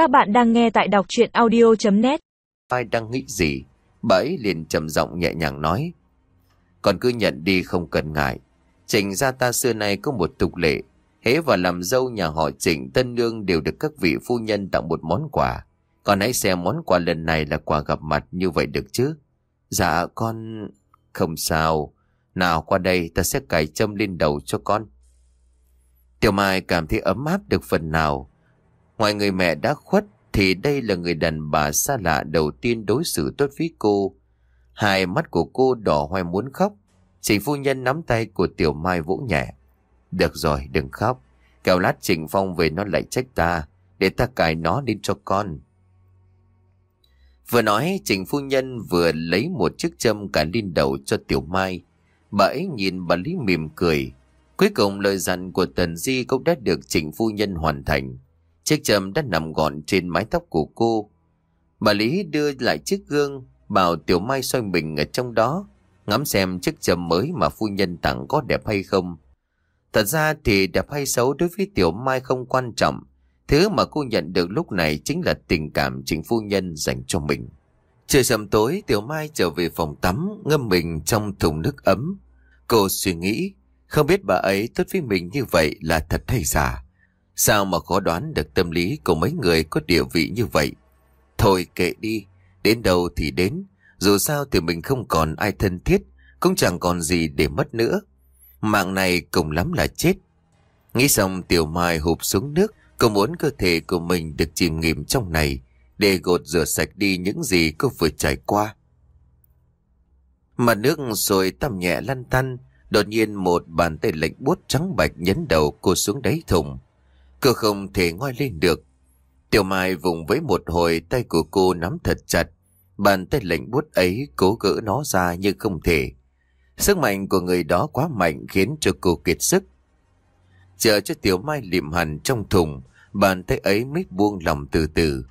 Các bạn đang nghe tại đọc chuyện audio.net Ai đang nghĩ gì? Bà ấy liền trầm giọng nhẹ nhàng nói. Còn cứ nhận đi, không cần ngại. Trịnh gia ta xưa nay có một tục lệ. hế và làm dâu nhà họ trịnh tân nương đều được các vị phu nhân tặng một món quà. Còn hãy xem món quà lần này là quà gặp mặt như vậy được chứ? Dạ con... Không sao. Nào, qua đây, ta sẽ cài châm lên đầu cho con. Tiểu Mai cảm thấy ấm áp được phần nào. Ngoài người mẹ đã khuất thì đây là người đàn bà xa lạ đầu tiên đối xử tốt với cô. Hai mắt của cô đỏ hoe muốn khóc. Trịnh phu nhân nắm tay của Tiểu Mai vỗ nhẹ. Được rồi, đừng khóc. Kéo lát Trịnh Phong về nó lại trách ta. Để ta cài nó lên cho con. Vừa nói Trịnh phu nhân vừa lấy một chiếc châm cả lên đầu cho Tiểu Mai. Bà ấy nhìn bà Lý mỉm cười. Cuối cùng lời dặn của Tần Di cũng đã được Trịnh phu nhân hoàn thành. Chiếc châm đã nằm gọn trên mái tóc của cô. Bà Lý đưa lại chiếc gương, bảo Tiểu Mai soi mình ở trong đó, ngắm xem chiếc châm mới mà phu nhân tặng có đẹp hay không. Thật ra thì đẹp hay xấu đối với Tiểu Mai không quan trọng. Thứ mà cô nhận được lúc này chính là tình cảm chính phu nhân dành cho mình. Trời sầm tối, Tiểu Mai trở về phòng tắm, ngâm mình trong thùng nước ấm. Cô suy nghĩ, không biết bà ấy tốt với mình như vậy là thật hay giả. Sao mà khó đoán được tâm lý của mấy người có địa vị như vậy? Thôi kệ đi, đến đâu thì đến. Dù sao thì mình không còn ai thân thiết, cũng chẳng còn gì để mất nữa. Mạng này cùng lắm là chết. Nghĩ xong Tiểu Mai hụp xuống nước, cô muốn cơ thể của mình được chìm nghiệm trong này, để gột rửa sạch đi những gì cô vừa trải qua. Mặt nước rồi tầm nhẹ lăn tăn, đột nhiên một bàn tay lạnh buốt trắng bạch nhấn đầu cô xuống đáy thùng. Cô không thể ngoi lên được. Tiểu Mai vùng với một hồi tay của cô nắm thật chặt. Bàn tay lạnh buốt ấy cố gỡ nó ra nhưng không thể. Sức mạnh của người đó quá mạnh khiến cho cô kiệt sức. Chờ cho Tiểu Mai liệm hẳn trong thùng, bàn tay ấy mới buông lòng từ từ.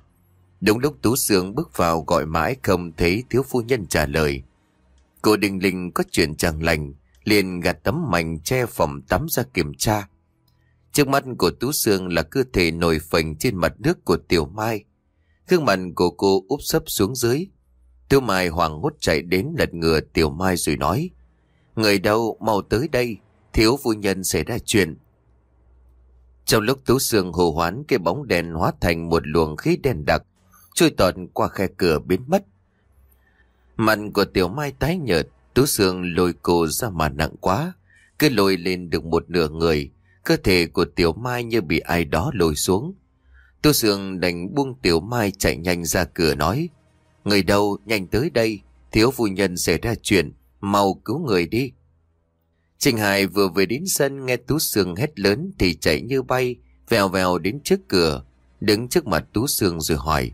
Đúng lúc Tú Sương bước vào gọi mãi không thấy thiếu phu nhân trả lời. Cô Đình Linh có chuyện chẳng lành, liền gạt tấm mảnh che phòng tắm ra kiểm tra. Trước mắt của Tú Sương là cơ thể nổi phình trên mặt nước của Tiểu Mai. Gương mặt của cô úp sấp xuống dưới. Tiểu Mai hoảng hốt chạy đến lật ngừa Tiểu Mai rồi nói. Người đâu mau tới đây, thiếu phu nhân xảy ra chuyện. Trong lúc Tú Sương hồ hoán cái bóng đèn hóa thành một luồng khí đen đặc, trôi tọt qua khe cửa biến mất. Mặt của Tiểu Mai tái nhợt, Tú Sương lôi cô ra mà nặng quá, cứ lôi lên được một nửa người, cơ thể của Tiểu Mai như bị ai đó lôi xuống. Tú Sương đành buông Tiểu Mai chạy nhanh ra cửa nói, Người đâu nhanh tới đây, thiếu phu nhân xảy ra chuyện, mau cứu người đi. Trình Hải vừa về đến sân nghe Tú Sương hét lớn thì chạy như bay, vèo vèo đến trước cửa, đứng trước mặt Tú Sương rồi hỏi.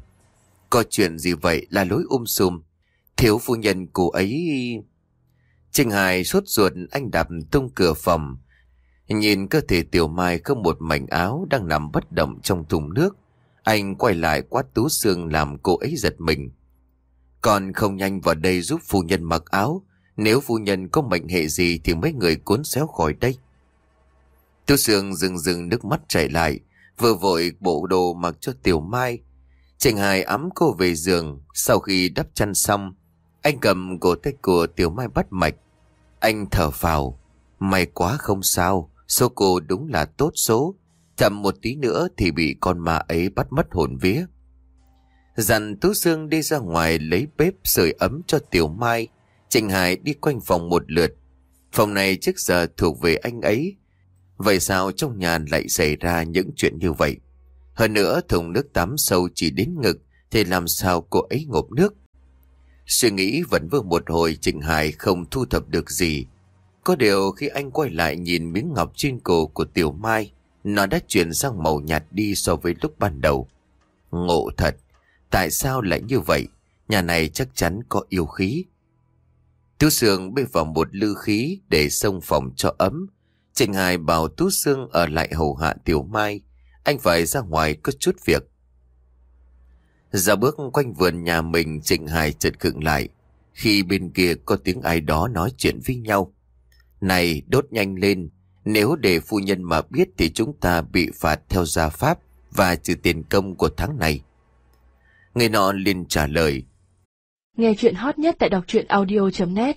Có chuyện gì vậy là lối um sùm? Thiếu phu nhân cô ấy... Trình Hải sốt ruột anh đạp tung cửa phòng. Nhìn cơ thể Tiểu Mai không một mảnh áo đang nằm bất động trong thùng nước. Anh quay lại quát Tú xương làm cô ấy giật mình. Còn không nhanh vào đây giúp phu nhân mặc áo. Nếu phu nhân có mệnh hệ gì thì mấy người cuốn xéo khỏi đây. Tú xương dừng dừng nước mắt chảy lại. Vừa vội bộ đồ mặc cho Tiểu Mai. Trình Hải ấm cô về giường. Sau khi đắp chăn xong, anh cầm cổ tay của Tiểu Mai bắt mạch. Anh thở phào. May quá không sao. Số cô đúng là tốt số. Chậm một tí nữa thì bị con ma ấy bắt mất hồn vía. Dặn Tú Sương đi ra ngoài lấy bếp sưởi ấm cho Tiểu Mai. Trình Hải đi quanh phòng một lượt. Phòng này trước giờ thuộc về anh ấy. Vậy sao trong nhà lại xảy ra những chuyện như vậy? Hơn nữa thùng nước tắm sâu chỉ đến ngực, thì làm sao cô ấy ngộp nước? Suy nghĩ vẫn vừa một hồi Trình Hải không thu thập được gì. Có điều khi anh quay lại nhìn miếng ngọc trên cổ của Tiểu Mai, nó đã chuyển sang màu nhạt đi so với lúc ban đầu. Ngộ thật, tại sao lại như vậy? Nhà này chắc chắn có yêu khí. Tú Sương bê vào một lư khí để xông phòng cho ấm. Trình Hải bảo Tú Sương ở lại hầu hạ Tiểu Mai. Anh phải ra ngoài có chút việc. Ra bước quanh vườn nhà mình Trịnh Hải chợt khựng lại. Khi bên kia có tiếng ai đó nói chuyện với nhau. Này, đốt nhanh lên. Nếu để phu nhân mà biết thì chúng ta bị phạt theo gia pháp và trừ tiền công của tháng này. Người nọ liền trả lời. Nghe chuyện hot nhất tại đọc truyện audio.net